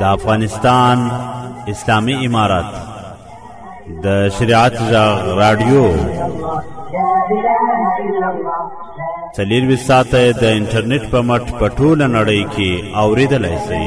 د افغانستان اسلامی امارات د شریعت غږ رادیو څلور وی ساته د انټرنیټ په مټ په ټوله نړۍ کې اوریدلای شئ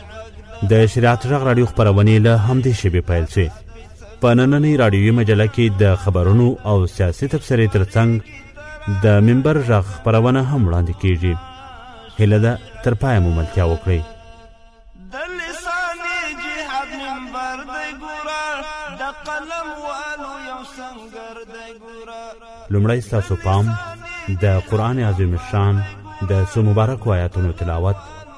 د شریعت غږ راډیو خپرونې له همدې شیبې پیل شوې په نننۍ راډیوي مجله کې د خبرونو او سیاسي تبصرې ترڅنګ د منبر غږ خپرونه هم وړاندې کیږي هیله ده تر پایه مو ملتیا وکړئ لومړی ستاسو پام د قرآن عظیم شان د څو مبارکو آیاتونو تلاوت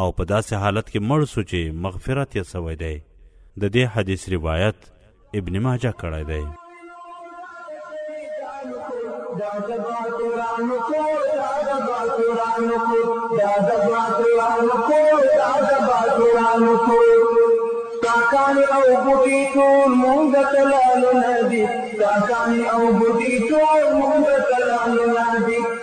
او په داسې حالت کې مړ سو چې مغفرت یې سوی دی د دې حدیث روایت ابن ماجه کړی دی کاکانی او بوټي ټول مونږ ته لالو ندي کاکانی او بوټي ټول مونږ ته لالو ندي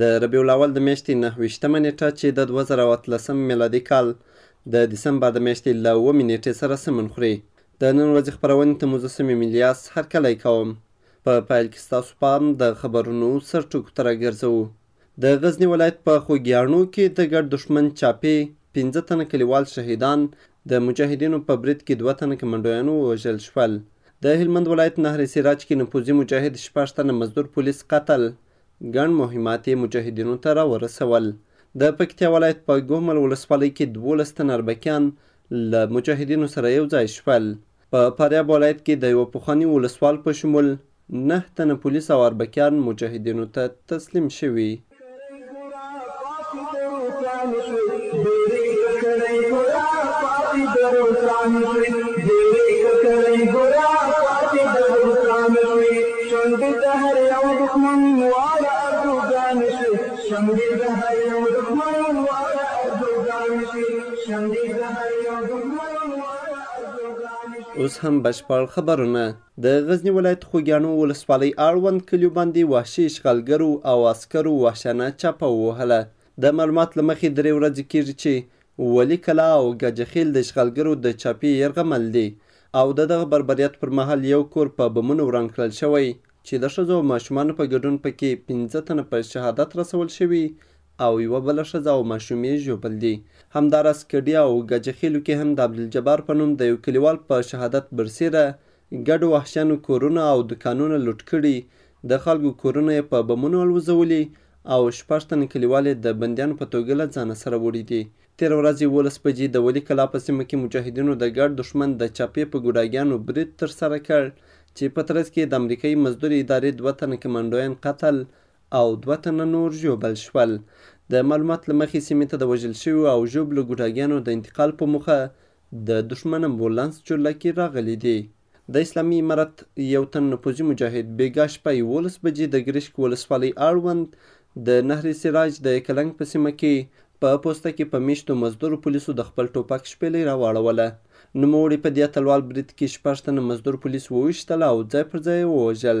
د ربيع الاول د مياشتې نهه ویشت مه نېټه چې د دوه زره او اتلس ميلادي کال د دسمبر د مياشتې له اوومې نېټې سره سمون خوري. د نن ورځې خپرونې ته مو زه سميع الياس هرکلی کوم. په پيل کې ستاسو پام د خبرونو سرټکو ته راګرځوو. د غزني ولايت په خوږياڼو کې د ګډ دښمن چاپې، پنځه تنه کليوال شهيدان، د مجاهدينو په بريد کې دوه تنه کمانډويان ووژل شول. د هلمند ولايت نهر سراج کې نفوذي مجاهد شپږ تنه مزدور پوليس قتل، ګڼ مهمات یې مجاهدینو ته راورسول. د پکتیا ولایت په ګومل ولسوالۍ کې دوولس تنه اربکیان له مجاهدینو سره یو ځای شول. په فاریاب ولایت کې د یوه پخواني ولسوال په شمول نهه تنه پولیس او اربکیان مجاهدینو ته تسلیم شوي. اوس هم بشپړ خبرونه. د غزني ولایت خوږیاڼو ولسوالۍ اړوند کلیو باندې وحشي اشغالګرو او عسکرو وحشانه چاپه ووهله. د معلومات له مخې درې ورځې کېږي چې ولي کلا او ګجه خېل د اشغالګرو د چاپې یرغمل دي او د دغه بربریت پر مهال یو کور په بمونو وران کړل شوی چې د ښځو او ماشومانو په ګډون په کې پنځه تنه په شهادت رسول شوي او یوه بله ښځه او ماشوم یې ژوبل دي. همداراز کډي او ګجه خېلو کې هم د عبدالجبار په نوم د یو کلیوال په شهادت برسېره ګډو وحشیانو کورونه او دکانونه لوټ کړي، د خلکو کورونه یې په بمونو الوزولي او شپږ تنه کلیوال یې د بندیانو په توګه له ځانه سره وړي دي. تېره ورځ یوولس بجې د ولي کلا په سیمه کې مجاهدینو د ګډ دښمن د چاپې په ګوډاګیانو برید ترسره کړ چې په ترڅ کې یې د امریکايي مزدور ادارې دوه تنه کمانډویان قتل او دوه تنه نور ژوبل شول. د معلومات له مخې سیمې ته د وژل شویو او ژوبلو ګوډاګیانو د انتقال په موخه د دښمن امبولانس چورلکې راغلي دي. د اسلامي امارت یو تن نفوذي مجاهد بېګا شپه یوولس بجې د ګرشک ولسوالۍ اړوند د نهر سراج د یکلنګ په سیمه کې په پوسته کې په میشتو مزدورو پولیسو د خپل ټوپک شپېلۍ راواړوله. نوموړي په دې اتلوال برید کې شپږ تنه مزدور پولیس وویشتل او ځای پر ځای یې ووژل.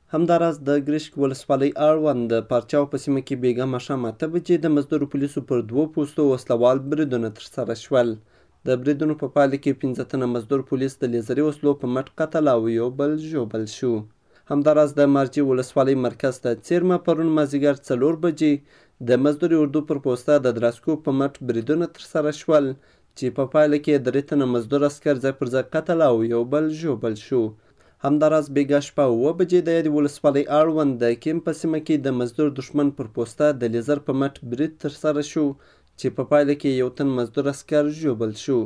همداراز د ګرشک ولسوالۍ اړوند د پارچاو په سیمه کې بېګا ماښام اته بجې د مزدورو پولیسو پر دوو پوستو وسله وال بریدونه ترسره شول. د بریدونو په پایله کې پنځه تنه مزدور پولیس د لیزري وسلو په مټ قتل او یو بل ژوبل شو. همداراز د مارجې ولسوالۍ مرکز ته څېرمه پرون مازدیګر څلور بجې د مزدوري اردو پر پوسته د دراسکوپ په مټ بریدونه ترسره شول چې په پایله کې درې تنه مزدور عسکر ځای پر ځای قتل او یو بل ژوبل شو. همداراز بېګا شپه اووه بجې د یادې ولسوالۍ اړوند د کېم په سیمه کې د مزدور دښمن پر پوسته د لیزر په مټ برید ترسره شو چې په پایله کې یو تن مزدور عسکر ژوبل شو.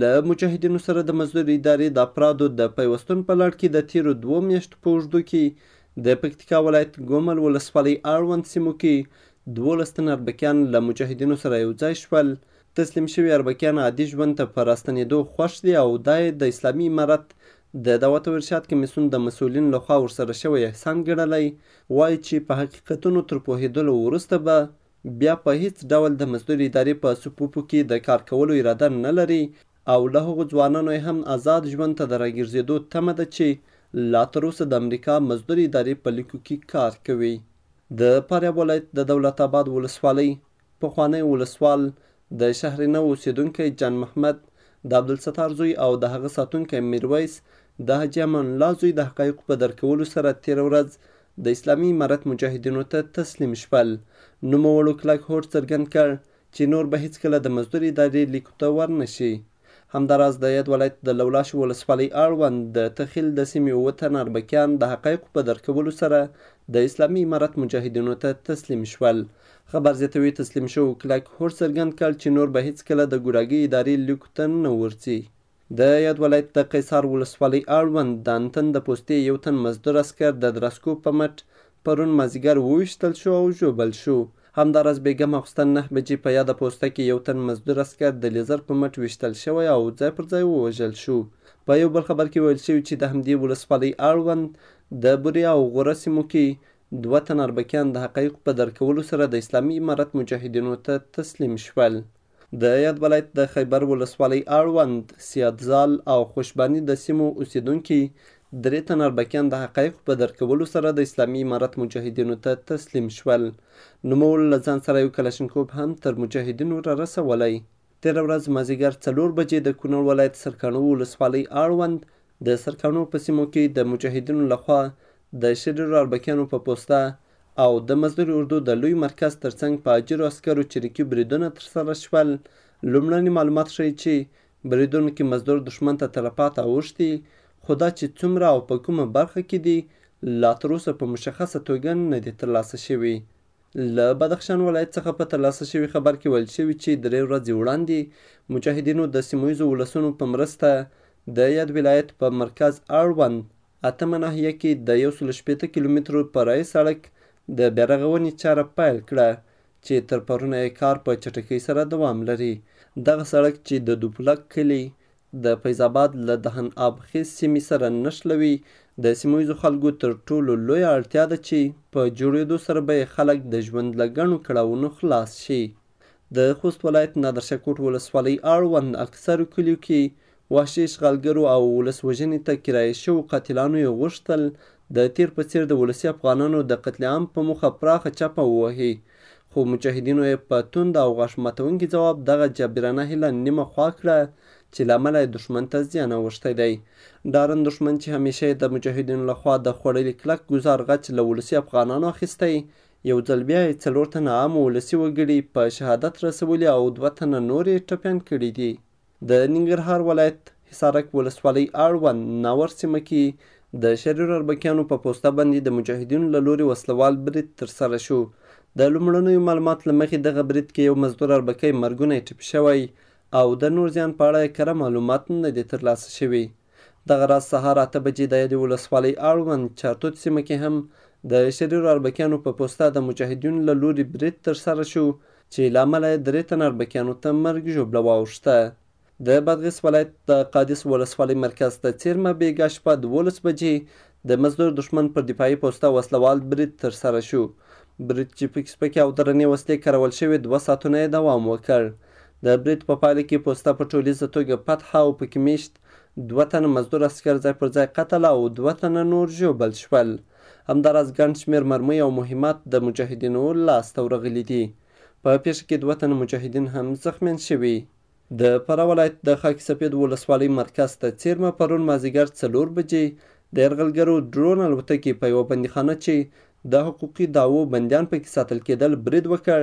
له مجاهدینو سره د مزدور ادارې د افرادو د پیوستون په لړ کې د تېرو دوو میاشتو په اوږدو کې د پکتیکا ولایت ګومل ولسوالۍ اړوند سیمو کې دوولس تنه اربکیان له مجاهدینو سره یو ځای شول تسلیم شوي اربکیان عادي ژوند ته په راستنېدو خوښ دي او دا یې د اسلامي امارت د دعوت او ارشاد کمېسیون د مسوولینو له خوا ورسره شوی احسان ګڼلی، وايي چې په حقیقتونو تر پوهېدلو وروسته به بیا په هېڅ ډول د مزدور ادارې په صفوفو کې د کار کولو اراده نه لري او له هغو ځوانانو یې هم ازاد ژوند ته د راګرځېدو تمه ده چې لا تر اوسه د امریکا مزدور ادارې په لیکو کې کار کوي. د فاریاب ولایت د دولت اباد ولسوالۍ پخوانی ولسوال، د شهر نو اوسېدونکی جان محمد، د عبدالستار زوی او د هغه ساتونکی ميرويس، د حاجي امان الله زوی د حقايقو په درک کولو سره تېره ورځ د اسلامي امارت مجاهدينو ته تسليم شول. نوموړو کلک هوډ څرګند کړ، چې نور به هېڅکله د مزدور ادارې ليکو ته ورنه شي. همداراز د یاد ولایت د لولاش ولسوالۍ اړوند د تخیل د سیمې اووه تنه اربکیان د حقایقو په درک کولو سره د اسلامي امارت مجاهدینو ته تسلیم شول. خبر زیاتوي، تسلیم شوو کلک هوډ څرګند کړ چې نور به هېڅکله د ګوډاګۍ ادارې لیکو ته نه ورځي. د یاد ولایت د قیصار ولسوالۍ اړوند د انتن د پوستې یو تن مزدور عسکر د درسکو په مټ پرون مازیګر وویشتل شو او ژوبل شو. همداراز بیګا ماخوستن نهه بجې په یاده پوسته کې یو تن مزدور عسکر د لیزر په مټ ویشتل شوی او ځای پر ځای ووژل شو. په یو بل خبر کې ویل شوي چې د همدې ولسوالۍ اړوند د بورې او غوره سیمو کې دوه تنه اربکیان د حقایقو په درک کولو سره د اسلامي امارت مجاهدینو ته تسلیم شول. د یاد ولایت د خیبر ولسوالۍ اړوند سیادزال او خوشباني د سیمو اوسېدونکي درې تن اربکیان د حقایقو په درک کولو سره د اسلامي امارت مجاهدینو ته تسلیم شول. نوموړو له ځان سره یو کلشنکوف هم تر مجاهدینو را رسولی. تېره ورځ مازیګر څلور بجې د کونړ ولایت سرکاڼو ولسوالۍ اړوند د سرکاڼو په سیمو کې د مجاهدینو له خوا د شریرو اربکیانو په پوسته او د مزدور اردو د لوی مرکز تر څنګ په اجیرو عسکرو چریکي بریدونه ترسره شول. لومړني معلومات ښيي چې بریدونو کې مزدور دښمن ته تلفات اوښتي خو دا چې څومره او په کومه برخه کې دي لا تر اوسه په مشخصه توګه نه دي ترلاسه شوي. له بدخشان ولایت څخه په ترلاسه شوي خبر کې ویل شوي چې درې ورځې وړاندې مجاهدینو د سیمه ییزو ولسونو په مرسته د یاد ولایت په مرکز اړوند اتمه ناحیه کې د یو سلو شپېته کیلومترو فرعي سړک د بیارغونې چاره پیل کړه چې تر پرونه یې کار په چټکۍ سره دوام لري. دغه سړک چې د دوپلک کلی د فیض اباد له دهن آب خیز سیمې سره نښلوي، د سیمهییزو خلکو تر ټولو لویه اړتیا ده چې په جوړېدو سره به یې خلک د ژوند له ګڼو کړاوونو خلاص شي. د خوست ولایت نادرشاکوټ ولسوالۍ اړوند اکثرو کلیو کې وحشي اشغالګرو او ولس وژنې ته کرایه شوو قاتلانو یې غوښتل د تیر په څیر د ولسي افغانانو د قتل عام په موخه پراخه چپه ووهي خو مجاهدینو یې په توند او غاښ ماتونکي ځواب دغه جابرانه هیله نیمه خوا کړه چې له امله یې دښمن ته زیان اوښتی دی ډارن دښمن چې همیشه یې د مجاهدینو لخوا د خوړلي کلک ګزار غچ له ولسي افغانانو اخیستی یو ځل بیا یې څلور تنه عام ولسي وګړي په شهادت رسولي او دوه تنه نور یې ټپیان کړي دي. د ننګرهار ولایت حصارک ولسوالۍ اړوند ناور سیمه کې د شریر اربکیانو په پوسته باندې د مجاهدینو له لورې وسله وال برید ترسره شو. د لومړنیو معلومات له مخې دغه برید کې یو مزدور اربکی مرګونی ټپي شوی او د نور زیان په اړه کره معلومات نه دي ترلاسه شوي. دغه راز سهار اته بجې د یادې ولسوالۍ اړوند چارتوت سیمه کې هم د شریرو اربکیانو په پوسته د مجاهدینو له لوري برید ترسره شو چې له امله یې درې تنه اربکیانو ته مرګ ژوبله واوښته. د بادغیس ولایت د قادس ولسوالۍ مرکز ته څېرمه بېګا شپه دوولس بجې د مزدور دښمن پر دفاعي پوسته وسله وال برید ترسره شو. برید چې پکې سپکې او درنې وسلې کارول شوې دوه ساعتونه یې دوام وکړ. د برید په پایله کې پوسته په ټولیزه توګه فتح او پکې میشت دوه تنه مزدور عسکر ځای پر ځای قتل او دوه تنه نور ژوبل شول. همداراز ګڼ شمېر مرمۍ او مهمات د مجاهدینو لاس ته ورغلي دي. په پېښه کې دوه تنه مجاهدین هم زخمیان شوي. د فراه ولایت د خاک سپید ولسوالۍ مرکز ته څېرمه پرون مازیګر څلور بجې د یرغلګرو ډرون الوتکې په یوه بندیخانه چې د حقوقي دعوو بندیان پکې ساتل کېدل برید وکړ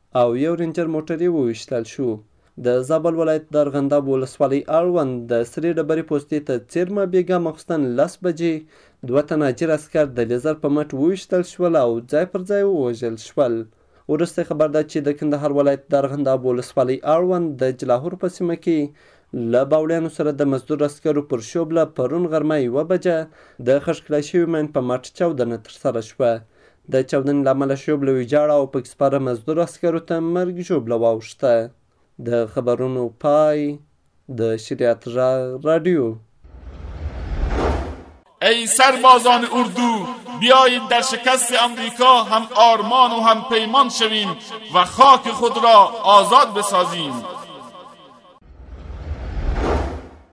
او یو رینجر موټر یې وویشتل شو. د زابل ولایت دارغنداب ولسوالۍ اړوند د سرې ډبرې پوستې ته څېرمه بېګا ماخوستن لس بجې دوه تناجر عسکر د لیزر په مټ وویشتل شول او ځای پر ځای ووژل شول. وروستی خبر دا چې د کندهار ولایت دارغنداب ولسوالۍ اړوند د جلاهور په سیمه کې له باوړیانو سره د مزدور عسکرو پر شوبله پرون غرمه یوه بجه د خښ کړای شوي ماین په مټ چاودنه ترسره شوه. د چاودنې له امله شوبله ویجاړه او پکې سپاره مزدور عسکرو ته مرګ ژوبله واوښته. د خبرونو پای د شریعت غږ راډیو. ای سربازان اردو بیایید در شکست امریکا هم آرمان و هم پیمان شویم و خاک خود را آزاد بسازیم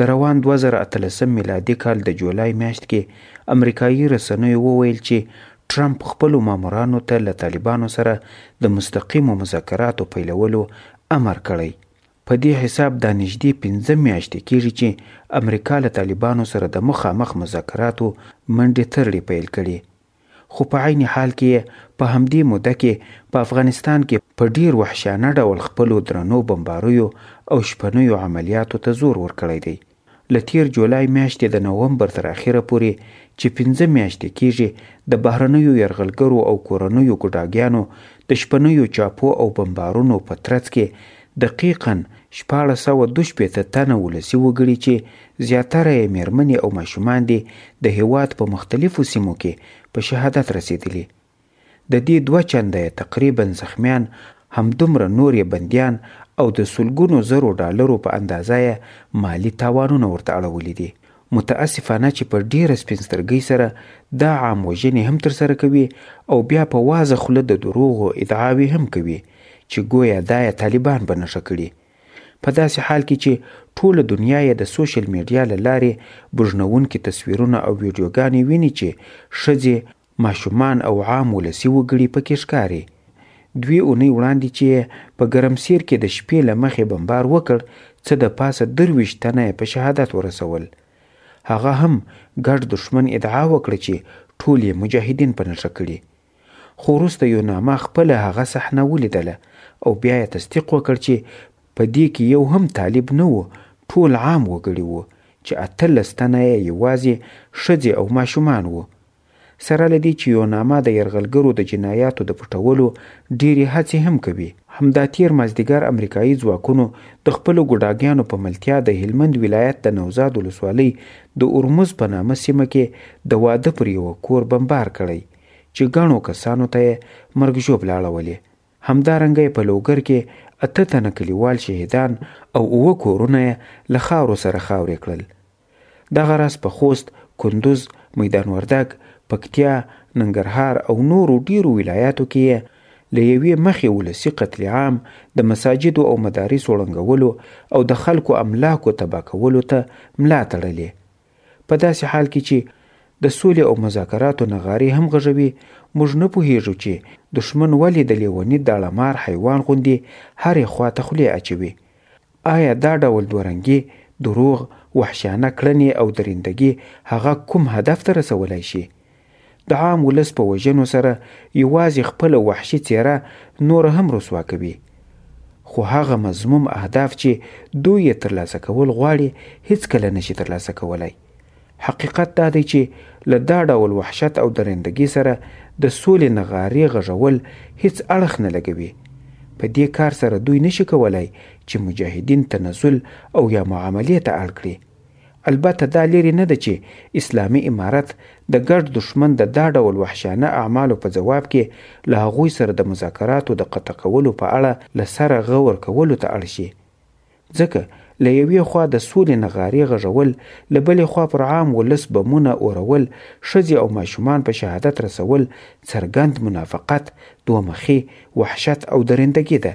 د روان دوه زره اتلسم میلادي کال د جولای میاشت کې امریکایي رسنیو وویل چې ټرمپ خپلو مامورانو ته له طالبانو سره د مستقیمو مذاکراتو پیلولو امر کړی. په دې حساب دا نږدې پنځه میاشتې کېږي چې امریکا له طالبانو سره د مخامخ مذاکراتو منډې ترړې پیل کړي. خو په عین حال کې یې په همدې موده کې په افغانستان کې په ډیر وحشیانه ډول خپلو درنو بمباریو او شپنیو عملیاتو ته زور ورکړی دی. له تیر جولای میاشتې د نومبر تر اخیره پورې چې پنځه میاشتې کیږي د بهرنیو یرغلګرو او کورنیو ګوډاګیانو د شپنیو چاپو او بمبارونو په ترڅ کې دقیقاً شپاړس سوه دوه شپېته تنه ولسي وګړي چې زیاتره یې مېرمنې او ماشومان دي د هېواد په مختلفو سیمو کې په شهادت رسېدلي. د دې دوه چنده یې تقریباً زخمیان، همدومره نور یې بندیان او د سلګونو زرو ډالرو په اندازه یې مالي تاوانونه ورته اړولي دي. متأسفانه چې په ډېره سپین سترګۍ سره دا عام وژنې هم ترسره کوي او بیا په وازه خوله د دروغو ادعاوې هم کوي. چې ګویا دا یې طالبان په نښه کړي په داسې حال کې چې ټوله دنیا یې د سوشل میډیا له لارې بوږنوونکي تصویرونه او ویډیوګانې ویني چې ښځې ماشومان او عام ولسي وګړي پکې ښکاري دوی اونۍ وړاندې چې په ګرمسیر کې د شپې له مخې بمبار وکړ څه د پاسه درویشت تنه یې په شهادت ورسول هغه هم ګډ دښمن ادعا وکړه چې ټول یې مجاهدین په نښه کړي خو وروسته یوناما خپله هغه صحنه ولیدله او بیا یې تصدیق وکړ چې په دې کې یو هم طالب نه و، ټول عام وګړي وو چې اتلس تنه یې یوازې ښځې او ماشومان وو. سره له دې چې یوناما د یرغلګرو د جنایاتو د پټولو ډېرې هڅې هم کوي، همدا تېر مازدیګر امریکايي ځواکونو د خپلو ګوډاګیانو په ملتیا د هلمند ولایت د نوزاد ولسوالۍ د ارموز په نامه سیمه کې د واده پر یوه کور بمبار کړی. چې ګڼو کسانو ته یې مرګ ژوبله اړولې همدارنګه یې په لوګر کې اته تنه کلیوال شهیدان او اووه کورونه یې له خاورو سره خاورې کړل دغه راز په خوست کندوز میدان وردګ پکتیا ننګرهار او نورو ډیرو ولایاتو کې یې له یوې مخې ولسي قتل عام د مساجدو او مدارسو ړنګولو او د خلکو املاکو تباه کولو ته ملا تړلې په داسې حال کې چې د سولې او مذاکراتو نغارې هم غږوي موږ نه پوهیږو چې دښمن ولې د لیوني داړمار حیوان غوندې هرې خوا ته خولې اچوي آیا دا ډول دورنګي دروغ وحشیانه کړنې او دریندګي هغه کوم هدف ته رسولای شي د عام ولس په وژنو سره یوازې خپله وحشي څېره نوره هم رسوا کوي خو هغه مضموم اهداف چې دوی یې ترلاسه کول غواړي هیڅکله نشي ترلاسه کولای حقیقت دا دی چې له دا ډول وحشت او درندګي سره د سولې نغارې غږول هیڅ اړخ نه لګوي په دې کار سره دوی نشي کولای چې مجاهدین تنزل او یا معاملې ته اړ کړي البته دا لیرې نه ده چې اسلامي امارت د ګډ دښمن د دا ډول وحشیانه اعمالو په ځواب کې له هغوی سره د مذاکراتو د قطع کولو په اړه له سره غه ورکولو ته اړ شي. ځکه له یوې خوا د سولې نغارې غږول، له بلې خوا پر عام ولس بمونه اورول، ښځې او ماشومان په شهادت رسول څرګند منافقت، دوه مخي، وحشت او درندګي ده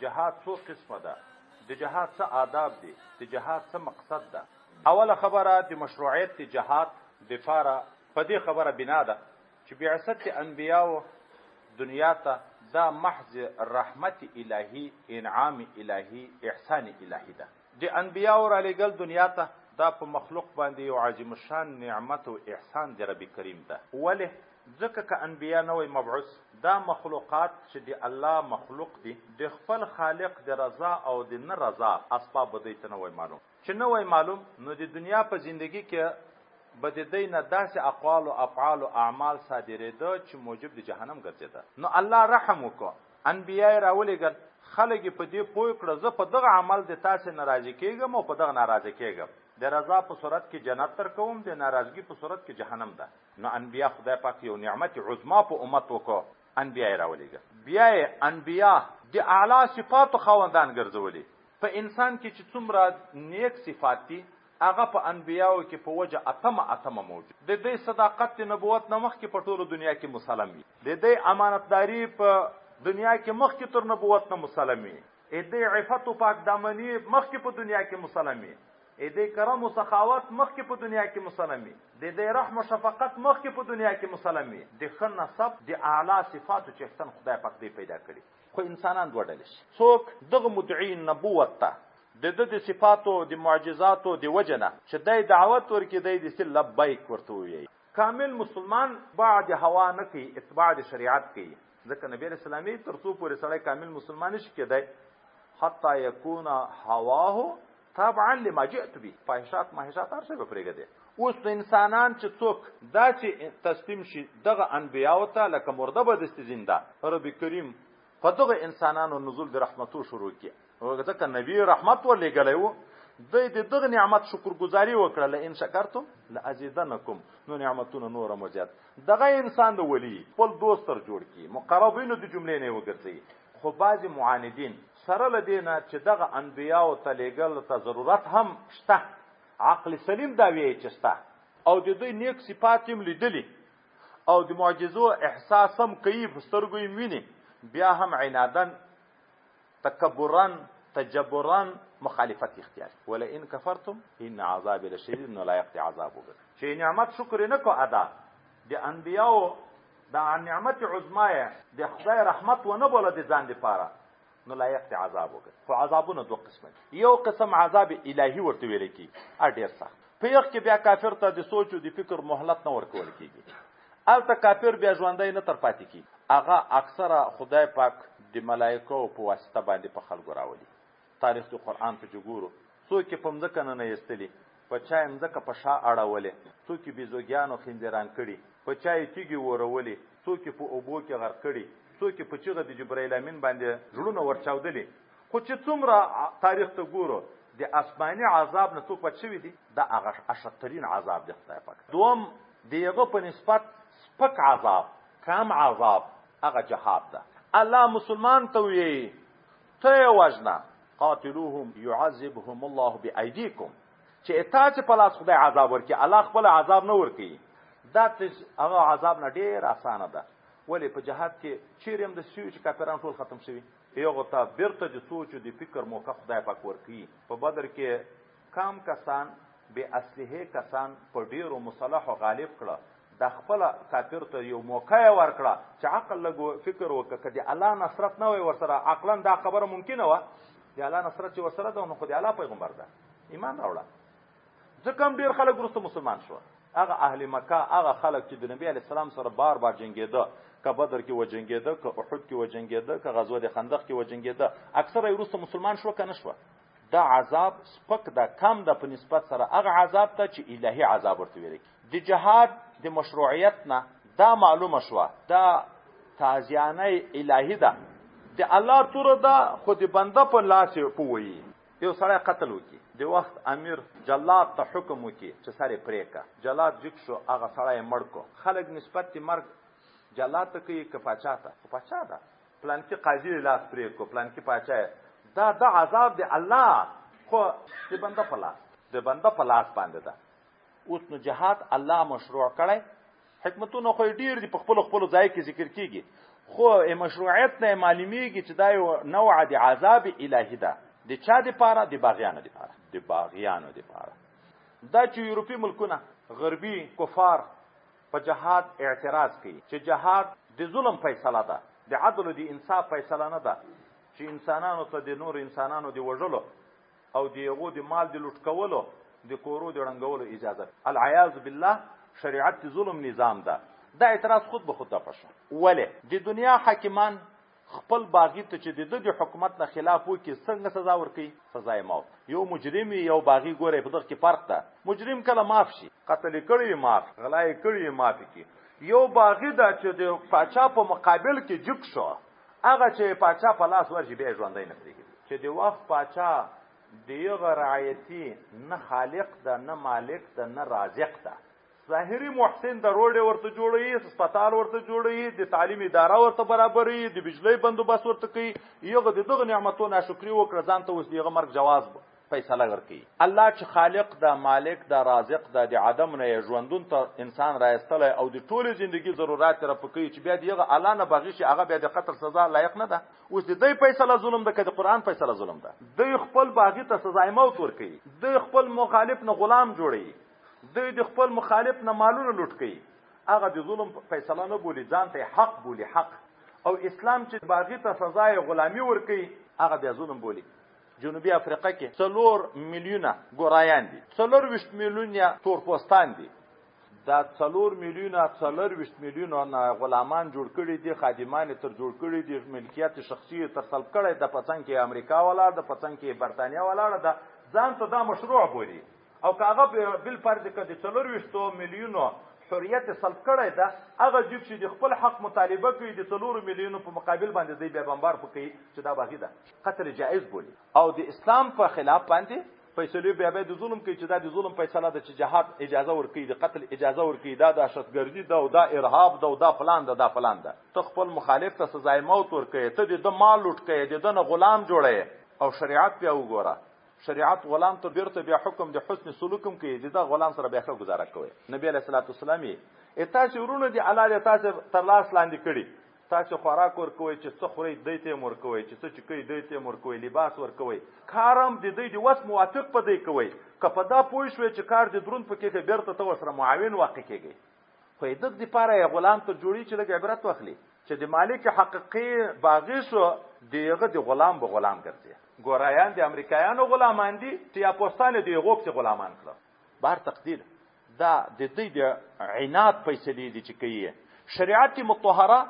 جهاد څو قسمه ده د جهاد څه آداب دي د جهاد څه مقصد ده اوله خبره د مشروعیت د جهاد د فاره په دې خبره بنا ده چې بعثت انبیاو دنیا ته دا محض رحمت الهی انعام الهی احسان الهی ده د انبیاوو رالېږل دنیا ته دا په مخلوق باندې یو عظیم الشان نعمت او احسان د رب کریم ده. ولې؟ ځکه که انبیا نه وای مبعوث، دا مخلوقات چې د الله مخلوق دي، د خپل خالق د رضا او د نه رضا اسباب به دوی ته نه وای معلوم. چې نه وای معلوم، نو د دنیا په زندګي کې به د دوی نه داسې اقوال او افعال او اعمال صادرېده چې موجب د جهنم ګرځېده. نو الله رحم وکړو انبياء يې راولېږل، خلک يې په دې پوه کړه، زه په دغه عمل د تاسې نه راضي کېږم او په دغه ناراضه کېږم، د رضا په صورت کې جنت درکوم، د ناراضګي په صورت کې جهنم ده. نو انبياء خدای پاک يو نعمت عظمي په امت وکړ، انبياء يې راولېږل. بيا يې انبياء د اعلی صفاتو خاوندان ګرځولي، په انسان کې چې څومره نېک صفات دي، هغه په انبیاوو کې په وجه اتمه اتمه موجود د دې صداقت د نبوت نه مخکې په ټولو دنیا کې مسلم وي د دې امانتداري په دنیا کې مخکې تر نبوت نه مسلم وي اې دې عفت او پاک دامني مخکې په دنیا کې مسلم وي اې دې کرم او سخاوت مخکې په دنیا کې مسلم وي د دې رحم او شفقت مخکې په دنیا کې مسلم وي د ښه نسب د اعلی صفاتو چې ختن خدای پاک دې پیدا کړي خو انسانان دوه ډلې شي څوک دغه مدعي نبوت ته د ده د صفاتو د معجزاتو د وجه نه چې دی دعوت ورکړي دی د سي لبیک ورته وویي. کامل مسلمان اتباع د هوا نه کوي اتباع د شریعت کوي ځکه نبي علیه السلام یې تر څو پورې سړی کامل مسلمان نه شي کېدای حتی یکون هواه تابعا لما جئت به فاحشات ماحشات هر څه به پرېږدي اوس نو انسانان چې څوک دا چې تسلیم شي دغه انبیاو ته لکه مرده به دستې زنده رب کریم په دغه انسانانو نزول د رحمتو شروع کی ځکه نبی رحمت ولېګلې وو د دې دغه نعمت شکرګزاري وکړه ل ان شکرتم لازیدنکم نو نعمتونه نور مو زیات دغه انسان د ولی خپل دوست تر جوړ کی مقربینو د جملې نه وګرځي خو بعضی معاندین سره لدینا چې دغه انبیا او تلیګل ته ضرورت هم شته عقل سلیم دا وی چې شته او د دوی نیک صفات هم لیدلی او د معجزو احساس هم کوي په سترګو یې ویني بیا هم عنادن تکبرا تجبرا مخالفت اختیار ولا ان کفرتم ان عذاب لشدید نو لا یقطع عذابه چې نعمت شکر نه کو ادا د انبیاو د نعمت عظما د خدای رحمت و نه بوله د ځان لپاره نو لایق دی عذاب وګړي خو عذابونه دوه قسمه دي یو قسم عذاب الهي ورته ویل کی ا ډیر سخت په یو کې بیا کافر ته د سوچ او د فکر مهلت نه ورکول کیږي الته کافر بیا ژوندۍ نه تر پاتې کی هغه اکثره خدای پاک د ملائکه او په واسطه باندې په خلکو راولي تاریخ د قران ته جګورو څوک په مځکه نه نه یستلی په چا یې مځکه په شا اړولې، څوک یې بیزوګیانو خنځیران کړي، په چا یې تیږې اورولي، څوک یې په اوبو کې غرق کړي، څوک یې په چیغه د جبرائیل امین باندې زړونه ورچاودلي، خو چې څومره تاریخ ته ګورو د اسماني عذاب نه څوک بچ شوي دي؟ دا هغه اشد ترین عذاب دی خدای پاک دوم د هغه په نسبت سپک عذاب کم عذاب هغه جهاد ده الله مسلمان ته ویې ته یې وژنه قاتلوهم يعذبهم الله بأيديكم چې تا چې په لاس خدای عذاب ورکي الله خپل عذاب نه ورکي دا هغه عذاب نه ډیر اسانه ده ولی په جهاد کې چیرې هم د سیو چې کاپیران ټول ختم شوي یو غو ته بیرته د سوچ او د فکر موقع خدای پاک ورکي په بدر کې کام کسان بی اسلحه کسان په ډیرو مسلحو غالب کړه دا خپل کافر ته یو موقع ورکړه چې عقل لګو فکر وکړه که دی الله نصرت نه وي ورسره عقلا دا خبره ممکنه و دی الله نصرت چې ورسره ده نو خو دی الله پیغمبر ده ایمان راوړه ځکه هم ډیر خلک وروسته مسلمان شو هغه اهل مکه هغه خلک چې د نبی علی السلام سره بار بار جنگیده که بدر کې وجنګیده که احد کې وجنګیده که غزوه د خندق کې وجنګیده اکثره وروسته مسلمان شو کنه شو دا عذاب سپک ده کم ده په نسبت سره هغه عذاب ته چې الهي عذاب ورته ویل کی د جهاد د مشروعیت نه دا معلومه شوه دا تازیانه الهي ده د الله تور ده خو د بنده په لاس پوي یو سړی قتل وکي د وخت امیر جلاد ته حکم وکي چې سره پریکا جلاد جک شو هغه سړی مړ کو خلک نسبت مرګ جلاد ته کوي کپاچا ته کپاچا ده پلانکي قاضي دې لاس پرې کو پلانکي پاچا یې دا د عذاب دی الله خو د بنده په لاس د بنده په لاس باندې ده اوس نو جهاد الله مشروع کړی حکمتونه خو ډیر دي په خپل خپل ځای کې ذکر کیږي خو مشروعیت نه معلومیږي چې دا یو نوع د عذاب الهی ده د چا د پاره د باغیانو د پاره د باغیانو د پاره دا چې یورپی ملکونه غربي کفار په جهاد اعتراض کوي چې جهاد د ظلم فیصله ده د عدل او د انصاف فیصله نه ده چې انسانانو ته د نور انسانانو د وژلو او د هغو د مال د لوټ کولو د کورو د ړنګولو اجازه العیاذ بالله شریعت ظلم نظام ده دا اعتراض خود به خود دفع شو ولې د دنیا حاکمان خپل باغی ته چې د دغه حکومت نه خلاف وکي څنګه سزا ورکي سزا یې موت یو مجرم یو باغی ګوره په دغه کې فرق ده مجرم کله معاف شي قتل کړي معاف غلای کړي معاف کی یو باغی دا چې د پاچا په مقابل کې جک شو هغه چې پاچا په لاس ورشي به ژوندۍ نه پریږي چې د وخت پاچا دیغه رعایتی نه خالق ده نه مالک ده نه رازق ده ظاهري محسن د روډ ورته جوړي هسپتال ورته جوړي د تعلیم اداره ورته برابرې د بجلی بندوبست ورته کوي یو د دغه نعمتو ناشکری وکړه ځان ته اوس دیغه مرګ جواز فیصله ورکي الله چې خالق دا مالک دا رازق دا د عدم نه ژوندون ته انسان راستل او د ټوله ژوندۍ ضرورت تر پکې چې بیا دیغه الله نه باغی شي هغه بیا د قتل سزا لایق نه ده اوس د دې فیصله ظلم ده کده قران فیصله ظلم ده د خپل باغی ته سزا موت ورکي د خپل مخالف نه غلام جوړي دوی د خپل مخالف نه مالونه لوټ کوي هغه د ظلم فیصله نه بولی ځان ته حق بولی حق او اسلام چې باغی ته سزا غلامی ورکي هغه بیا ظلم بولی جنوبي افریقا کې څلور میلیونه ګورایان دي څلور وشت میلیونه تور پوستان دي دا څلور میلیونه څلور وشت میلیونه غلامان جوړ کړي دي خادمان تر جوړ کړي دي ملکیت شخصي تر سلب کړي د پڅنګ کې امریکا ولاړ د پڅنګ کې برتانیا ولاړ ده ځان ته دا مشروع بوري او که هغه بل فرض که د څلور ویشتو میلیونو حریت سلب کړی ده هغه جیب چې د خپل حق مطالبه کوي د څلورو میلیونو په مقابل باندې دی بیا بمبار پکې چې دا باغی ده قتل جائز بولی او د اسلام په خلاف باندې فیصله بیا به د ظلم کوي چې دا د ظلم فیصله ده چې جهاد اجازه ورکړي د قتل اجازه ورکړي دا د شتګردي ده او دا ارهاب ده او دا فلان ده دا فلان ده ته خپل مخالف ته سزا موت ورکړي ته د مال لټ کړي د نه غلام جوړي او شریعت بیا وګوره شریعت غلام ته بیرته بیا حکم د حسن سلوکم کوي د دا غلام سره بیا ښه گزاره کوي نبی علیه الصلاۃ والسلام یې تاسو ورونه دي الله دې تاسو تر لاس لاندې کړي تاسو خوراک ورکوي چې څه خوري دوی ته مور کوي چې څه چکي دوی ته مور کوي لباس ورکوي کارم د دوی د وس موافق پدې کوي که په دا پوه شوي چې کار د درون پکې کې بیرته تو سره معاون واقع کیږي خو د دې لپاره یې غلام ته جوړی چې لږ عبرت واخلي چې د مالک حقیقي باغی شو دیغه د غلام به غلام ګرځي ګورایان د امریکایانو غلامان دي چې یا پښتون دی غوښ چې غلامان کړو بار تقدیر دا د دې د عناد پیسې دي چې کوي شریعت مطهره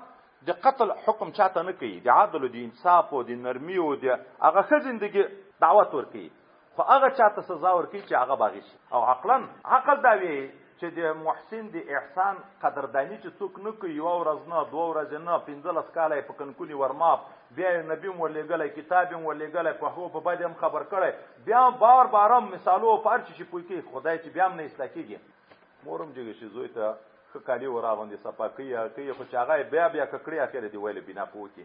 د قتل حکم چاته نه کوي د عادل او د انصاف او د نرمي او د هغه خزندګي دعوت ورکوي خو هغه چاته سزا ورکړي چې هغه باغی شي او عقلا عقل دا وی چې د محسن د احسان قدردانی چې څوک نه کوي یو ورځ نه دوه ورځې نه پنځلس کاله په کنکونی ورماپ بیا نبی مو لګلای کتاب مو لګلای په هو په بد هم خبر کړي بیا بار بار مثالو پرچ چې پوي کې خدای چې بیا هم نه اصلاح کیږي مورم جګ شي زوی ته کالی وراغوندي صفا کوي کوي خو چاغه بیا بیا ککړی اخر دی ویل بنا پوتي